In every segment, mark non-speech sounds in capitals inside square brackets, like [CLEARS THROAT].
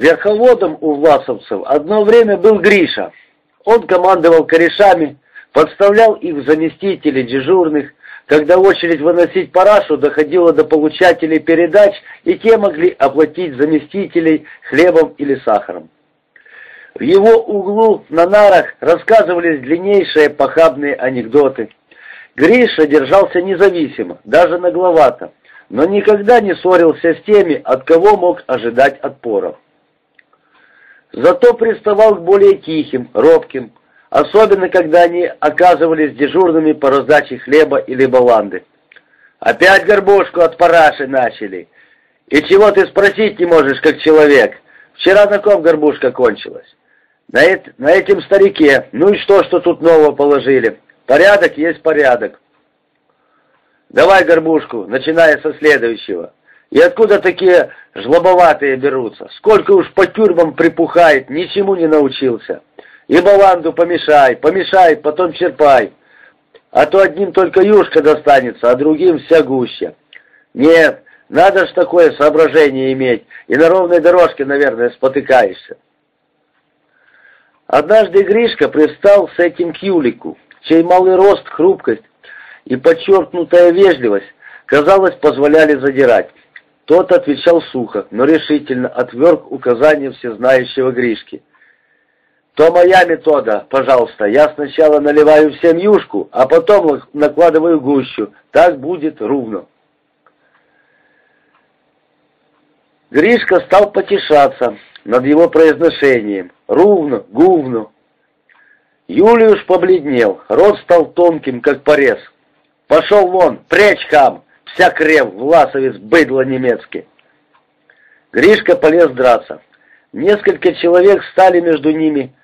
Верховодом у власовцев одно время был Гриша. Он командовал корешами, подставлял их в дежурных, когда очередь выносить парашу доходила до получателей передач, и те могли оплатить заместителей хлебом или сахаром. В его углу на нарах рассказывались длиннейшие похабные анекдоты. Гриша держался независимо, даже нагловато, но никогда не ссорился с теми, от кого мог ожидать отпора. Зато приставал к более тихим, робким, особенно когда они оказывались дежурными по раздаче хлеба или баланды. «Опять горбушку от параши начали. И чего ты спросить не можешь, как человек? Вчера на ком горбушка кончилась?» На, эт на этим старике. Ну и что, что тут нового положили? Порядок есть порядок. Давай горбушку, начиная со следующего. И откуда такие жлобоватые берутся? Сколько уж по тюрьмам припухает, ничему не научился. И баланду помешай, помешай, потом черпай. А то одним только юшка достанется, а другим вся гуща. Нет, надо ж такое соображение иметь, и на ровной дорожке, наверное, спотыкаешься. Однажды Гришка пристал с этим к Юлику, чей малый рост, хрупкость и подчеркнутая вежливость, казалось, позволяли задирать. Тот отвечал сухо, но решительно отверг указания всезнающего Гришки. «То моя метода, пожалуйста, я сначала наливаю всем юшку, а потом накладываю гущу, так будет ровно». Гришка стал потешаться над его произношением. Ровно, гувно. Юлиуш побледнел, рот стал тонким, как порез. «Пошел вон, прячь хам, вся крев, власовец, быдло немецкий!» Гришка полез драться. Несколько человек стали между ними.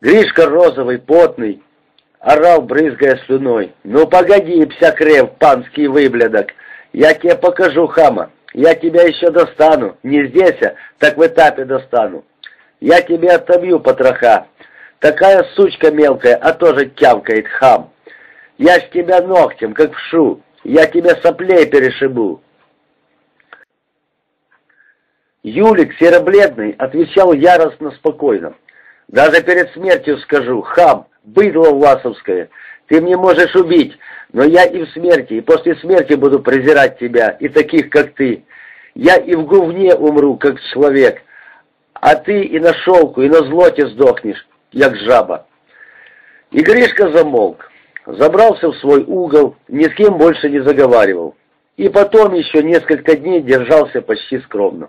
Гришка розовый, потный, орал, брызгая слюной. «Ну погоди, пся крев, панский выблядок, я тебе покажу хама, я тебя еще достану, не здесь, а так в этапе достану». Я тебе отобью потроха. Такая сучка мелкая, а тоже тявкает хам. Я ж тебя ногтем, как вшу. Я тебя соплей перешибу. Юлик, серобледный, отвечал яростно спокойно. Даже перед смертью скажу, хам, быдло власовское, ты мне можешь убить, но я и в смерти, и после смерти буду презирать тебя, и таких, как ты. Я и в говне умру, как человек, а ты и на шелку, и на злоте сдохнешь, як жаба. И Гришка замолк, забрался в свой угол, ни с кем больше не заговаривал. И потом еще несколько дней держался почти скромно.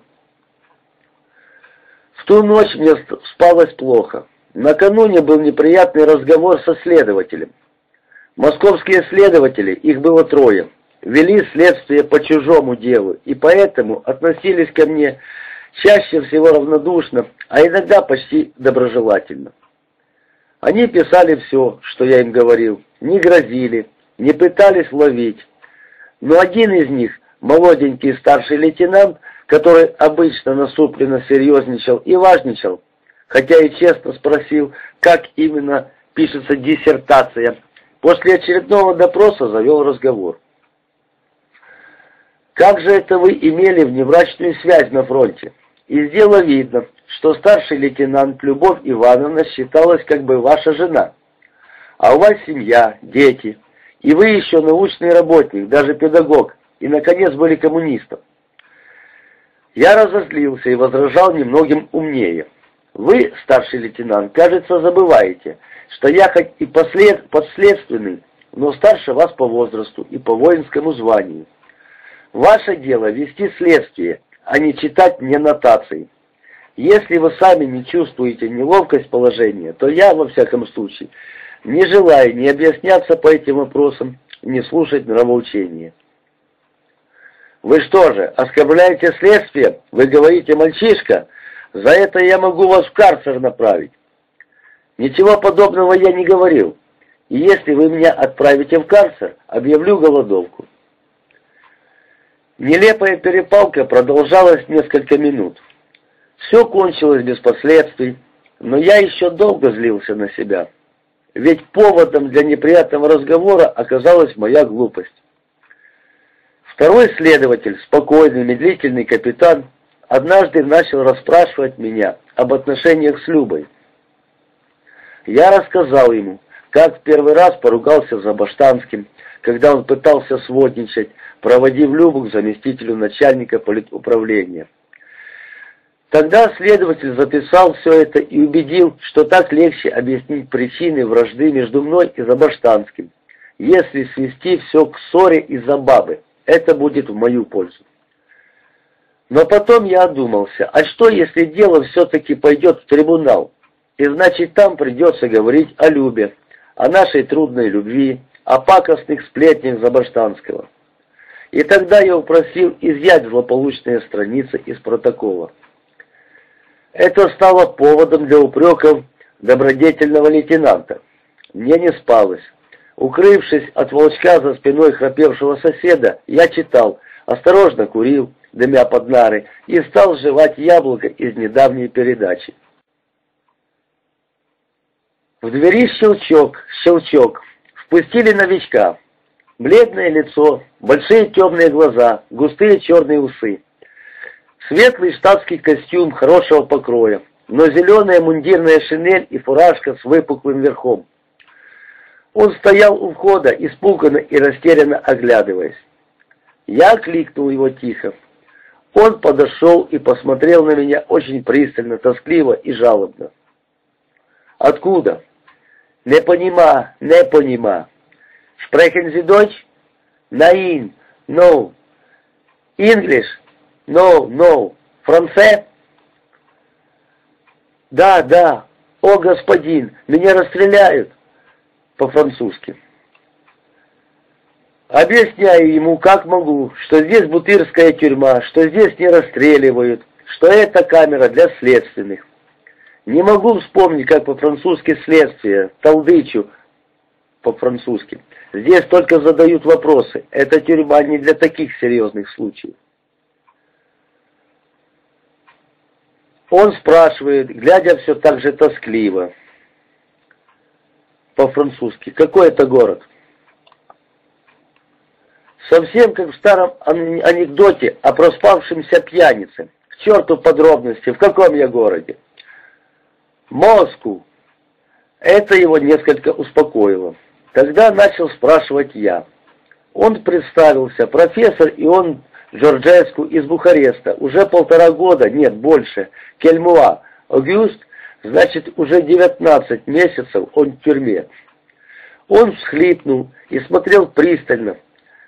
В ту ночь мне спалось плохо. Накануне был неприятный разговор со следователем. Московские следователи, их было трое, вели следствие по чужому делу, и поэтому относились ко мне чаще всего равнодушно, а иногда почти доброжелательно. Они писали все, что я им говорил, не грозили, не пытались ловить. Но один из них, молоденький старший лейтенант, который обычно насупленно серьезничал и важничал, хотя и честно спросил, как именно пишется диссертация, после очередного допроса завел разговор. «Как же это вы имели вневрачную связь на фронте?» Из дела видно, что старший лейтенант Любовь Ивановна считалась как бы ваша жена. А у вас семья, дети, и вы еще научный работник, даже педагог, и, наконец, были коммунистом. Я разозлился и возражал немногим умнее. Вы, старший лейтенант, кажется, забываете, что я хоть и послед... подследственный, но старше вас по возрасту и по воинскому званию. Ваше дело вести следствие, а не читать мне нотации. Если вы сами не чувствуете неловкость положения, то я, во всяком случае, не желаю ни объясняться по этим вопросам, ни слушать нравоучения. Вы что же, оскорбляете следствие? Вы говорите, мальчишка, за это я могу вас в карцер направить. Ничего подобного я не говорил. И если вы меня отправите в карцер, объявлю голодовку. Нелепая перепалка продолжалась несколько минут. Все кончилось без последствий, но я еще долго злился на себя. Ведь поводом для неприятного разговора оказалась моя глупость. Второй следователь, спокойный, медлительный капитан, однажды начал расспрашивать меня об отношениях с Любой. Я рассказал ему, как первый раз поругался за Баштанским, когда он пытался сводничать, проводив Любу к заместителю начальника политуправления. Тогда следователь записал все это и убедил, что так легче объяснить причины вражды между мной и Забаштанским, если свести все к ссоре из-за бабы. Это будет в мою пользу. Но потом я одумался, а что, если дело все-таки пойдет в трибунал? И значит, там придется говорить о Любе, о нашей трудной любви, о пакостных сплетнях Забаштанского. И тогда я упросил изъять злополучные страницы из протокола. Это стало поводом для упреков добродетельного лейтенанта. Мне не спалось. Укрывшись от волчка за спиной храпевшего соседа, я читал, осторожно курил, дымя под нары, и стал жевать яблоко из недавней передачи. В двери щелчок, щелчок. Впустили новичка. Бледное лицо, большие темные глаза, густые черные усы. Светлый штатский костюм хорошего покроя, но зеленая мундирная шинель и фуражка с выпуклым верхом. Он стоял у входа, испуганно и растерянно оглядываясь. Я кликнул его тихо. Он подошел и посмотрел на меня очень пристально, тоскливо и жалобно. «Откуда?» «Не понима, не понима. Sprechen Sie Deutsch?» «Nein, no. English?» «No, no. Франце?» «Да, да. О, господин, меня расстреляют!» по-французски. Объясняю ему, как могу, что здесь бутырская тюрьма, что здесь не расстреливают, что это камера для следственных. Не могу вспомнить, как по-французски следствие, толдычу по-французски. Здесь только задают вопросы. Это тюрьма не для таких серьезных случаев. Он спрашивает, глядя все так же тоскливо по-французски. Какой это город? Совсем как в старом анекдоте о проспавшемся пьянице. К черту подробности, в каком я городе? Москву. Это его несколько успокоило. Тогда начал спрашивать я. Он представился, профессор и он Джорджеску из Бухареста. Уже полтора года, нет, больше. Кельмуа. Огюст Значит, уже 19 месяцев он в тюрьме. Он всхлипнул и смотрел пристально,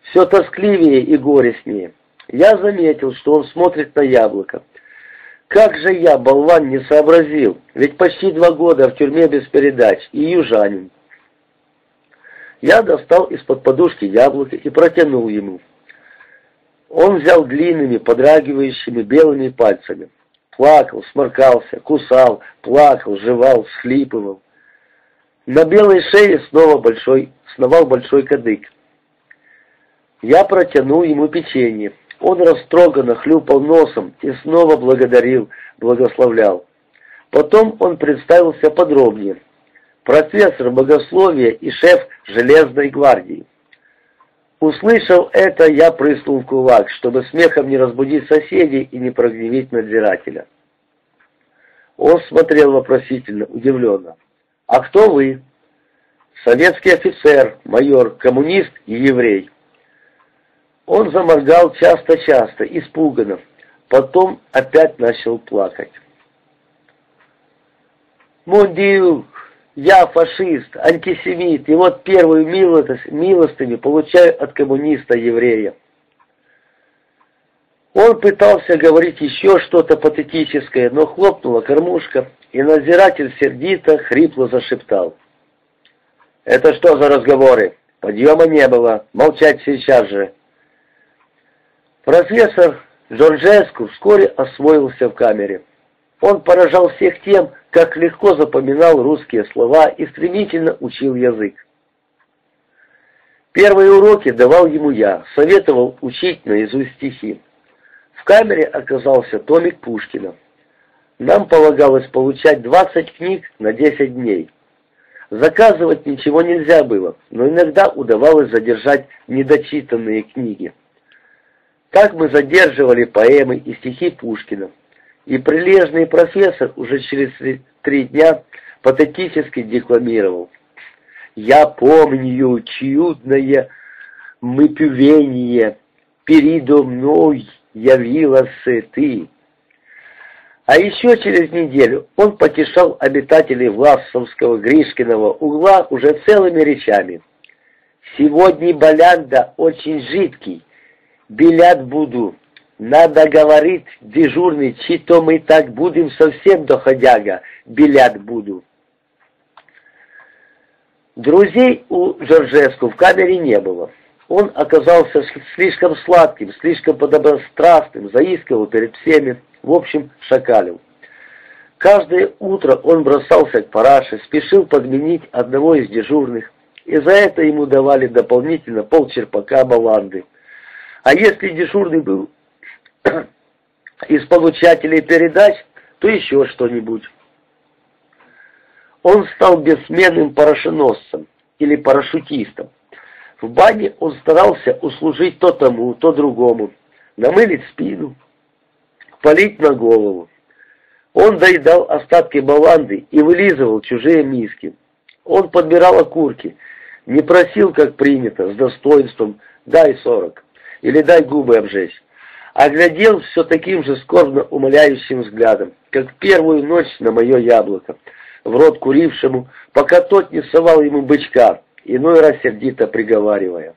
все тоскливее и горестнее. Я заметил, что он смотрит на яблоко. Как же я, болван, не сообразил, ведь почти два года в тюрьме без передач и южанин. Я достал из-под подушки яблоко и протянул ему. Он взял длинными, подрагивающими белыми пальцами. Плакал, сморкался, кусал, плакал, жевал, схлипывал. На белой шее снова большой, сновал большой кадык. Я протянул ему печенье. Он растроганно хлюпал носом и снова благодарил, благословлял. Потом он представился подробнее. Профессор богословия и шеф Железной гвардии. Услышав это, я прыснул кулак, чтобы смехом не разбудить соседей и не прогневить надзирателя. Он смотрел вопросительно, удивленно. «А кто вы?» «Советский офицер, майор, коммунист и еврей». Он заморгал часто-часто, испуганно. Потом опять начал плакать. «Мондиюк, я фашист, антисемит, и вот первую милостыню получаю от коммуниста-еврея. Он пытался говорить еще что-то патетическое, но хлопнула кормушка, и надзиратель сердито, хрипло зашептал. «Это что за разговоры? Подъема не было, молчать сейчас же». Профессор Джорджеску вскоре освоился в камере. Он поражал всех тем, как легко запоминал русские слова и стремительно учил язык. Первые уроки давал ему я, советовал учить наизусть стихи. В камере оказался томик Пушкина. Нам полагалось получать 20 книг на 10 дней. Заказывать ничего нельзя было, но иногда удавалось задержать недочитанные книги. Так мы задерживали поэмы и стихи Пушкина. И прилежный профессор уже через три дня патетически декламировал. «Я помню чудное мыпювение, передо мной явилась ты». А еще через неделю он потешал обитателей Власовского Гришкиного угла уже целыми речами. «Сегодня Балянда очень жидкий, белят буду. Надо, говорит дежурный, чи то мы так будем совсем доходяга, белят буду». Друзей у Жоржеску в камере не было. Он оказался слишком сладким, слишком подобострастным, заискивал перед всеми, в общем, шакалил. Каждое утро он бросался к параше, спешил подменить одного из дежурных, и за это ему давали дополнительно полчерпака баланды. А если дежурный был [CLEARS THROAT] из получателей передач, то еще что-нибудь. Он стал бессменным парашеносцем или парашютистом. В бане он старался услужить то тому, то другому, намылить спину, полить на голову. Он доедал остатки баланды и вылизывал чужие миски. Он подбирал окурки, не просил, как принято, с достоинством «дай сорок» или «дай губы обжечь», а глядел все таким же скорбно умоляющим взглядом, как первую ночь на мое яблоко, в рот курившему, пока тот не совал ему бычка, иной раз сердито приговаривая.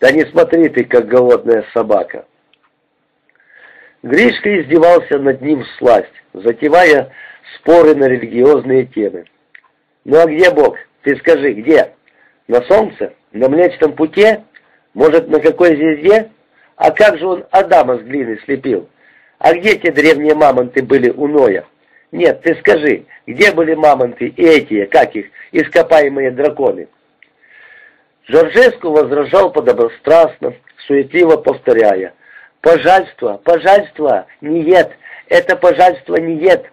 «Да не смотри ты, как голодная собака!» Гришка издевался над ним сласть, затевая споры на религиозные темы. «Ну а где Бог? Ты скажи, где? На солнце? На Млечном путе? Может, на какой звезде? А как же он Адама с глины слепил? А где те древние мамонты были у Ноя? Нет, ты скажи, где были мамонты и эти, как их, ископаемые драконы?» Жоржеску возражал подобострастно, суетливо повторяя – Пожальство, пожальство, нет, это пожальство нет.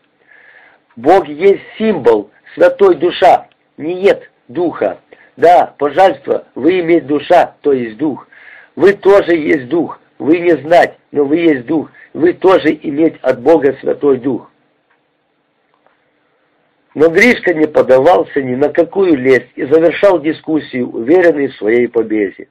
Бог есть символ, святой душа, нет духа. Да, пожальство, вы иметь душа, то есть дух. Вы тоже есть дух, вы не знать, но вы есть дух. Вы тоже иметь от Бога святой дух. Но Гришка не подавался ни на какую лесть и завершал дискуссию, уверенный в своей победе.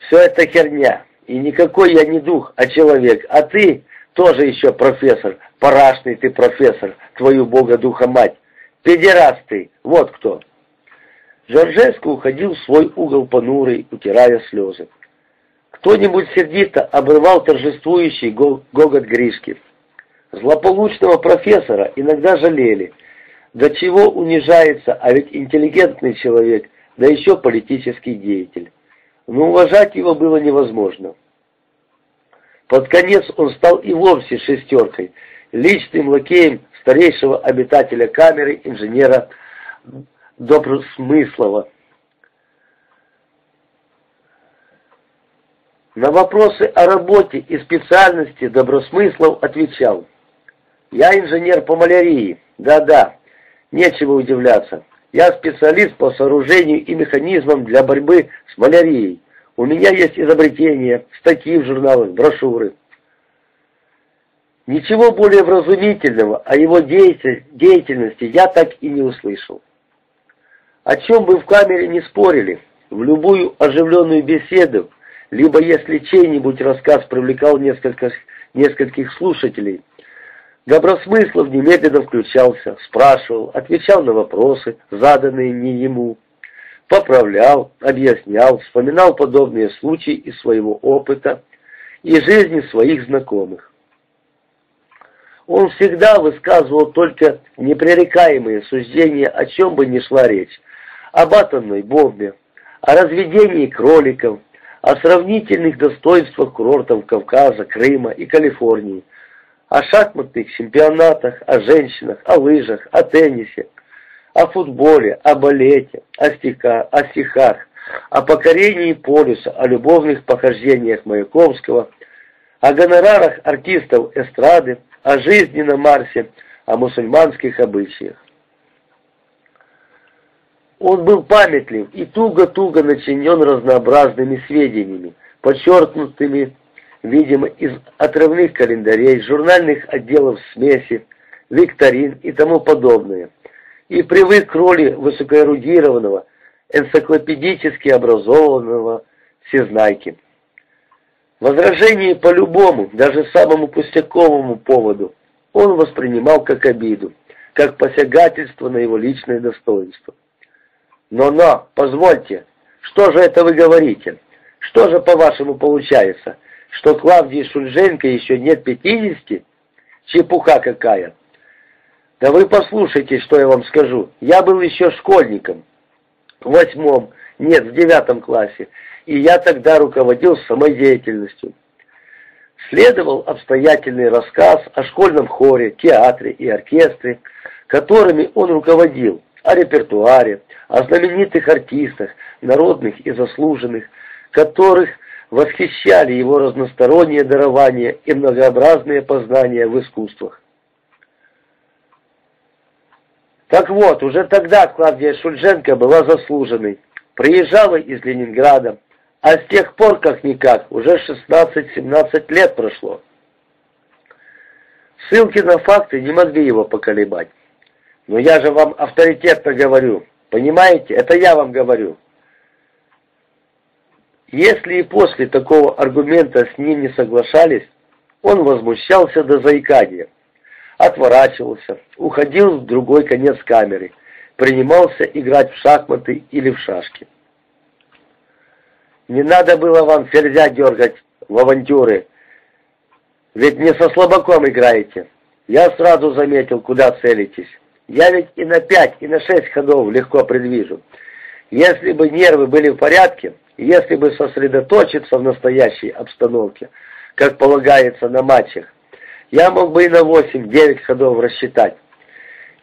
Все это херня. И никакой я не дух, а человек. А ты тоже еще профессор, парашный ты профессор, твою бога духа мать. Педераст ты, вот кто. Жоржеско уходил в свой угол понурый, утирая слезы. Кто-нибудь сердито обрывал торжествующий гогот Гришки. Злополучного профессора иногда жалели. До чего унижается, а ведь интеллигентный человек, да еще политический деятель но уважать его было невозможно. Под конец он стал и вовсе шестеркой, личным лакеем старейшего обитателя камеры, инженера Добросмыслова. На вопросы о работе и специальности Добросмыслов отвечал. «Я инженер по малярии. Да-да, нечего удивляться. Я специалист по сооружению и механизмам для борьбы с малярией. У меня есть изобретения, статьи в журналах, брошюры. Ничего более вразумительного о его деятельности я так и не услышал. О чем бы в камере не спорили, в любую оживленную беседу, либо если чей-нибудь рассказ привлекал несколько, нескольких слушателей, Добросмыслов немедленно включался, спрашивал, отвечал на вопросы, заданные не ему, поправлял, объяснял, вспоминал подобные случаи из своего опыта и жизни своих знакомых. Он всегда высказывал только непререкаемые суждения, о чем бы ни шла речь, об атомной бомбе, о разведении кроликов, о сравнительных достоинствах курортов Кавказа, Крыма и Калифорнии, о шахматных чемпионатах, о женщинах, о лыжах, о теннисе, о футболе, о балете, о, стихах, о стихах, о покорении полюса, о любовных похождениях Маяковского, о гонорарах артистов эстрады, о жизни на Марсе, о мусульманских обычаях. Он был памятлив и туго-туго начинен разнообразными сведениями, подчеркнутыми, видимо, из отрывных календарей, журнальных отделов смеси, викторин и тому подобное, и привык к роли высокоэрудированного, энциклопедически образованного всезнайки. Возражение по любому, даже самому пустяковому поводу он воспринимал как обиду, как посягательство на его личное достоинство. Но-но, позвольте, что же это вы говорите? Что же, по-вашему, получается, что Клавдии Шульженко еще нет пятидесяти? Чепуха какая! Да вы послушайте, что я вам скажу. Я был еще школьником. В восьмом, нет, в девятом классе. И я тогда руководил самодеятельностью. Следовал обстоятельный рассказ о школьном хоре, театре и оркестре, которыми он руководил, о репертуаре, о знаменитых артистах, народных и заслуженных, которых восхищали его разностороннее дарование и многообразные познания в искусствах. Так вот, уже тогда Клавдия Шульженко была заслуженной, приезжала из Ленинграда, а с тех пор, как-никак, уже 16-17 лет прошло. Ссылки на факты не могли его поколебать. Но я же вам авторитетно говорю, понимаете, это я вам говорю. Если и после такого аргумента с ним не соглашались, он возмущался до заикания, отворачивался, уходил в другой конец камеры, принимался играть в шахматы или в шашки. Не надо было вам ферзя дергать в авантюры, ведь не со слабаком играете. Я сразу заметил, куда целитесь. Я ведь и на пять, и на шесть ходов легко предвижу. Если бы нервы были в порядке, если бы сосредоточиться в настоящей обстановке, как полагается на матчах, я мог бы и на 8-9 ходов рассчитать.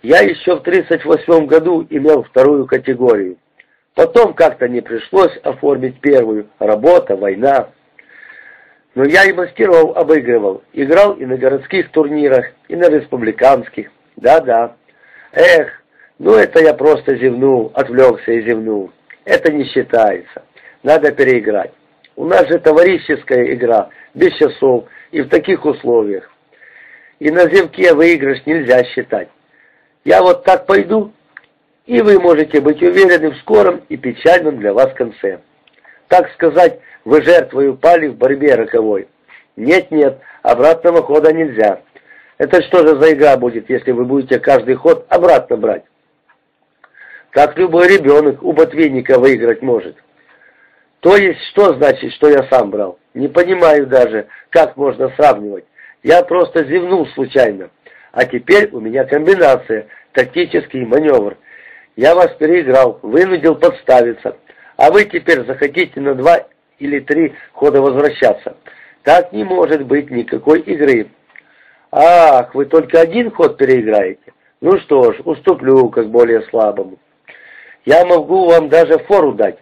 Я еще в 38 году имел вторую категорию. Потом как-то не пришлось оформить первую. Работа, война. Но я и мастеров обыгрывал. Играл и на городских турнирах, и на республиканских. Да-да. Эх, ну это я просто зевнул, отвлекся и зевнул. Это не считается. Надо переиграть. У нас же товарищеская игра, без часов и в таких условиях. И на зевке выигрыш нельзя считать. Я вот так пойду, и вы можете быть уверены в скором и печальном для вас конце. Так сказать, вы жертвой упали в борьбе роковой. Нет-нет, обратного хода нельзя. Это что же за игра будет, если вы будете каждый ход обратно брать? Так любой ребенок у ботвинника выиграть может. То есть, что значит, что я сам брал? Не понимаю даже, как можно сравнивать. Я просто зевнул случайно. А теперь у меня комбинация, тактический маневр. Я вас переиграл, вынудил подставиться. А вы теперь захотите на два или три хода возвращаться. Так не может быть никакой игры. Ах, вы только один ход переиграете? Ну что ж, уступлю как более слабому. Я могу вам даже фору дать.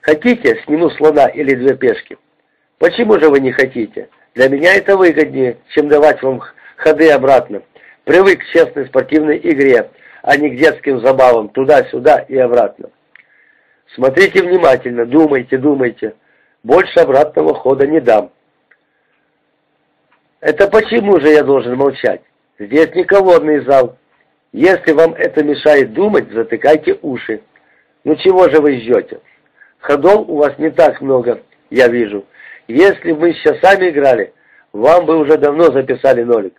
Хотите, сниму слона или две пешки? Почему же вы не хотите? Для меня это выгоднее, чем давать вам ходы обратно. Привык к честной спортивной игре, а не к детским забавам туда-сюда и обратно. Смотрите внимательно, думайте, думайте. Больше обратного хода не дам. Это почему же я должен молчать? Здесь не колодный зал. Если вам это мешает думать, затыкайте уши. Ну чего же вы ждете? Ходов у вас не так много, я вижу. Если бы мы сейчас сами играли, вам бы уже давно записали нолик.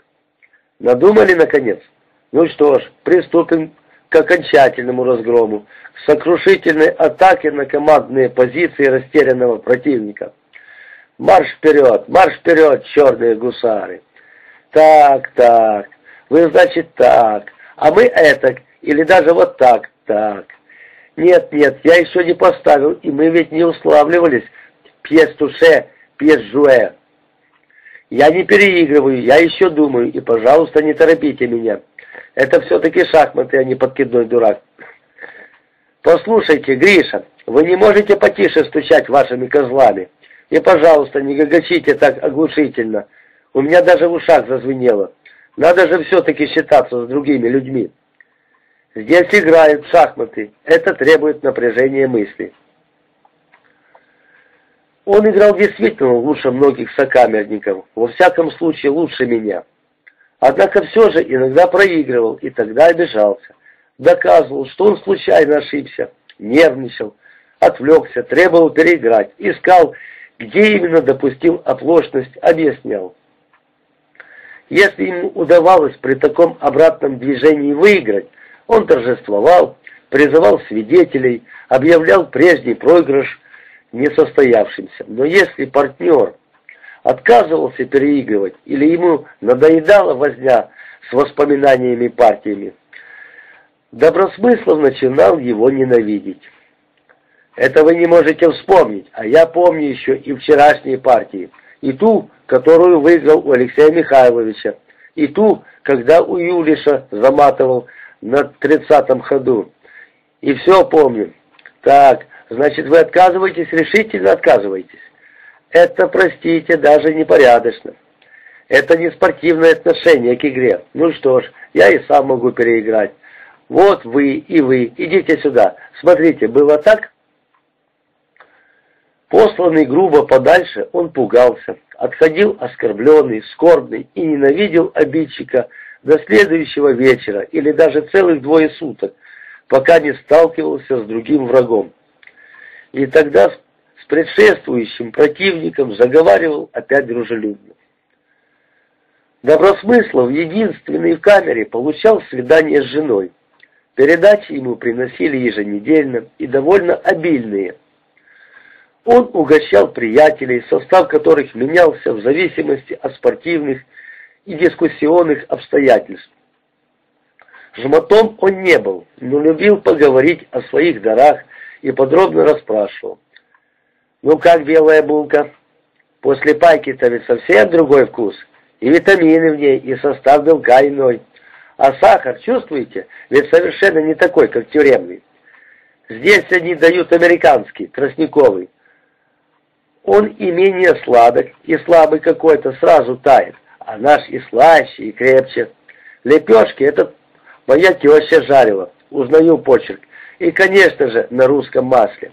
Надумали, наконец? Ну что ж, приступим к окончательному разгрому, к сокрушительной атаке на командные позиции растерянного противника. Марш вперед, марш вперед, черные гусары. Так, так, вы, значит, так, а мы этак, или даже вот так, так. Нет, нет, я еще не поставил, и мы ведь не уславливались. Пьес туше, пьес жуэ. Я не переигрываю, я еще думаю, и, пожалуйста, не торопите меня. Это все-таки шахматы, а не подкидной дурак. Послушайте, Гриша, вы не можете потише стучать вашими козлами. И, пожалуйста, не гагачите так оглушительно. У меня даже в ушах зазвенело. Надо же все-таки считаться с другими людьми. Здесь играют шахматы. Это требует напряжения мысли. Он играл действительно лучше многих сокамерников, во всяком случае лучше меня. Однако все же иногда проигрывал и тогда обижался. Доказывал, что он случайно ошибся, нервничал, отвлекся, требовал переиграть, искал, где именно допустил оплошность, объяснял. Если ему удавалось при таком обратном движении выиграть, он торжествовал, призывал свидетелей, объявлял прежний проигрыш несостоявшимся. Но если партнер отказывался переигрывать или ему надоедала возня с воспоминаниями партиями, Добросмыслов начинал его ненавидеть. Это вы не можете вспомнить, а я помню еще и вчерашние партии, и ту, которую выиграл у Алексея Михайловича, и ту, когда у Юлиша заматывал на тридцатом ходу. И все помню. Так, значит, вы отказываетесь, решительно отказываетесь. Это, простите, даже непорядочно. Это не спортивное отношение к игре. Ну что ж, я и сам могу переиграть. Вот вы и вы, идите сюда. Смотрите, было так? Посланный грубо подальше, он пугался, отходил оскорбленный, скорбный и ненавидел обидчика до следующего вечера или даже целых двое суток, пока не сталкивался с другим врагом. И тогда с предшествующим противником заговаривал опять дружелюбно. Добросмыслов, единственный в камере, получал свидание с женой. Передачи ему приносили еженедельно и довольно обильные. Он угощал приятелей, состав которых менялся в зависимости от спортивных и дискуссионных обстоятельств. Жмотом он не был, но любил поговорить о своих дарах и подробно расспрашивал. «Ну как белая булка? После пайки-то ведь совсем другой вкус, и витамины в ней, и состав белка иной. А сахар, чувствуете, ведь совершенно не такой, как тюремный. Здесь они дают американский, тростниковый. Он и менее сладок, и слабый какой-то, сразу тает, а наш и слаще, и крепче. Лепешки это моя теща жарила, узнаю почерк, и, конечно же, на русском масле.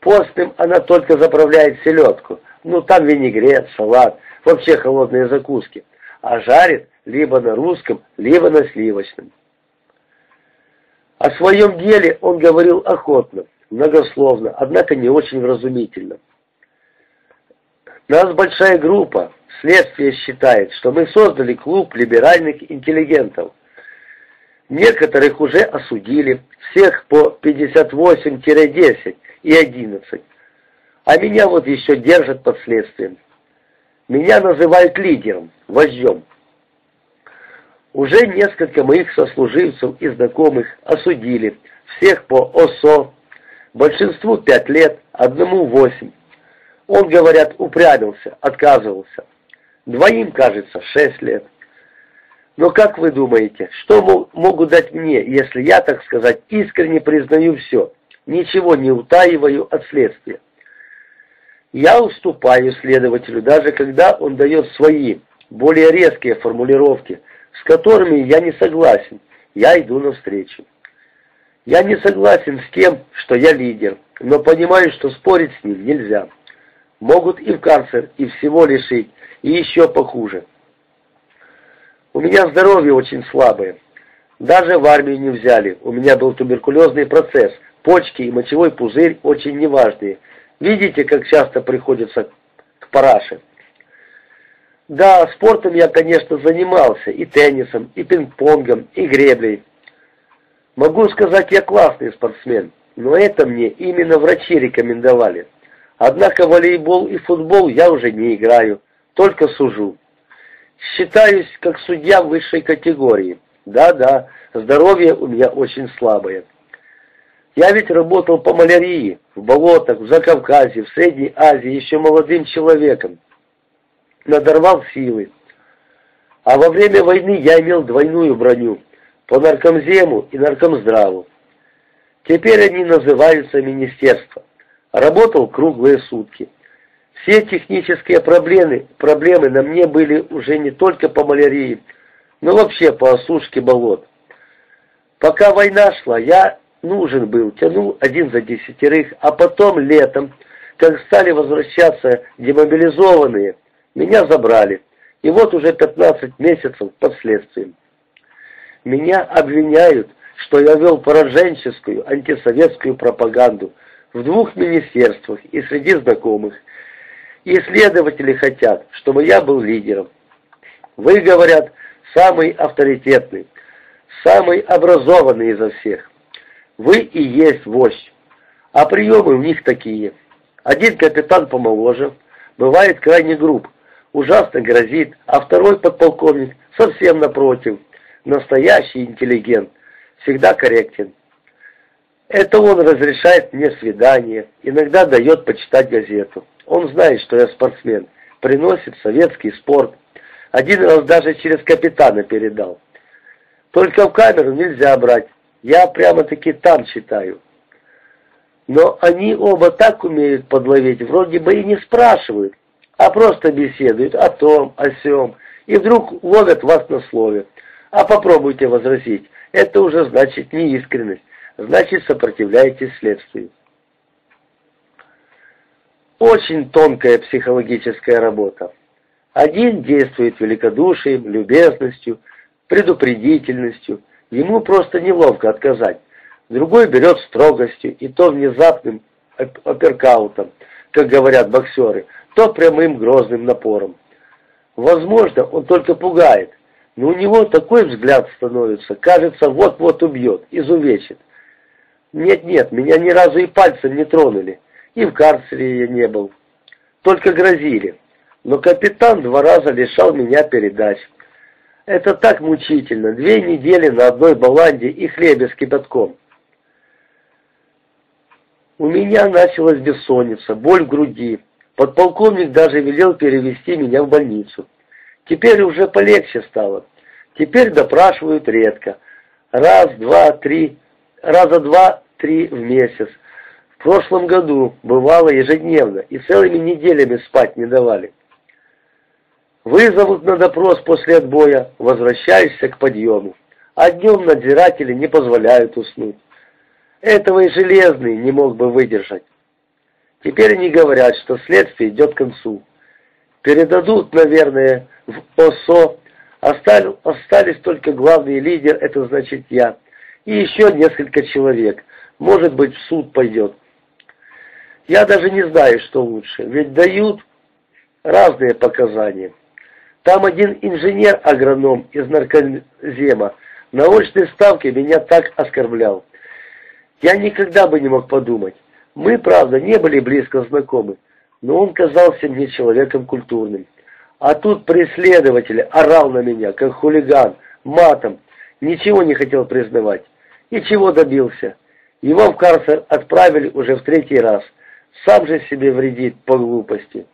Постным она только заправляет селедку, ну там винегрет, салат, вообще холодные закуски, а жарит либо на русском, либо на сливочном. О своем деле он говорил охотно, многословно, однако не очень вразумительно. Нас большая группа, следствие считает, что мы создали клуб либеральных интеллигентов. Некоторых уже осудили, всех по 58-10 и 11. А меня вот еще держат под следствием. Меня называют лидером, вождем. Уже несколько моих сослуживцев и знакомых осудили, всех по ОСО, большинству пять лет, одному восемь. Он, говорят, упрямился, отказывался. Двоим, кажется, шесть лет. Но как вы думаете, что могут дать мне, если я, так сказать, искренне признаю все, ничего не утаиваю от следствия? Я уступаю следователю, даже когда он дает свои, более резкие формулировки, с которыми я не согласен, я иду навстречу. Я не согласен с тем, что я лидер, но понимаю, что спорить с ним нельзя. Могут и в карцер, и всего лишить, и еще похуже. У меня здоровье очень слабое. Даже в армию не взяли. У меня был туберкулезный процесс. Почки и мочевой пузырь очень неважные. Видите, как часто приходится к параше? Да, спортом я, конечно, занимался. И теннисом, и пинг-понгом, и греблей. Могу сказать, я классный спортсмен. Но это мне именно врачи рекомендовали. Однако волейбол и футбол я уже не играю, только сужу. Считаюсь как судья высшей категории. Да-да, здоровье у меня очень слабое. Я ведь работал по малярии, в болотах, в Закавказье, в Средней Азии, еще молодым человеком. Надорвал силы. А во время войны я имел двойную броню, по наркомзему и наркомздраву. Теперь они называются министерства. Работал круглые сутки. Все технические проблемы, проблемы на мне были уже не только по малярии, но вообще по осушке болот. Пока война шла, я нужен был, тянул один за десятерых, а потом летом, как стали возвращаться демобилизованные, меня забрали. И вот уже 15 месяцев под следствием. Меня обвиняют, что я вел пораженческую антисоветскую пропаганду в двух министерствах и среди знакомых. И следователи хотят, чтобы я был лидером. Вы, говорят, самый авторитетный, самый образованный изо всех. Вы и есть вождь. А приемы у них такие. Один капитан помоложе, бывает крайне груб, ужасно грозит, а второй подполковник совсем напротив, настоящий интеллигент, всегда корректен. Это он разрешает мне свидание, иногда дает почитать газету. Он знает, что я спортсмен, приносит советский спорт. Один раз даже через капитана передал. Только в камеру нельзя брать, я прямо-таки там читаю. Но они оба так умеют подловить, вроде бы и не спрашивают, а просто беседуют о том, о сём, и вдруг ловят вас на слове. А попробуйте возразить, это уже значит неискренность, значит сопротивляетесь следствию. Очень тонкая психологическая работа. Один действует великодушием, любезностью, предупредительностью, ему просто неловко отказать. Другой берет строгостью, и то внезапным оперкаутом, как говорят боксеры, то прямым грозным напором. Возможно, он только пугает, но у него такой взгляд становится, кажется, вот-вот убьет, изувечит. Нет-нет, меня ни разу и пальцем не тронули, и в карцере я не был, только грозили. Но капитан два раза лишал меня передач. Это так мучительно, две недели на одной баланде и хлебе с кипятком. У меня началась бессонница, боль в груди, Подполковник даже велел перевести меня в больницу. Теперь уже полегче стало. Теперь допрашивают редко. Раз, два, три, раза два-три в месяц. В прошлом году бывало ежедневно и целыми неделями спать не давали. Вызовут на допрос после отбоя, возвращаешься к подъему. А днем надзиратели не позволяют уснуть. Этого и Железный не мог бы выдержать. Теперь они говорят, что следствие идет к концу. Передадут, наверное, в ОСО. Остались, только главный лидер, это значит я. И еще несколько человек. Может быть, в суд пойдет. Я даже не знаю, что лучше. Ведь дают разные показания. Там один инженер-агроном из наркозема на очной ставке меня так оскорблял. Я никогда бы не мог подумать. Мы, правда, не были близко знакомы, но он казался мне человеком культурным. А тут преследователь орал на меня, как хулиган, матом, ничего не хотел признавать. И чего добился? Его в карцер отправили уже в третий раз. Сам же себе вредит по глупости.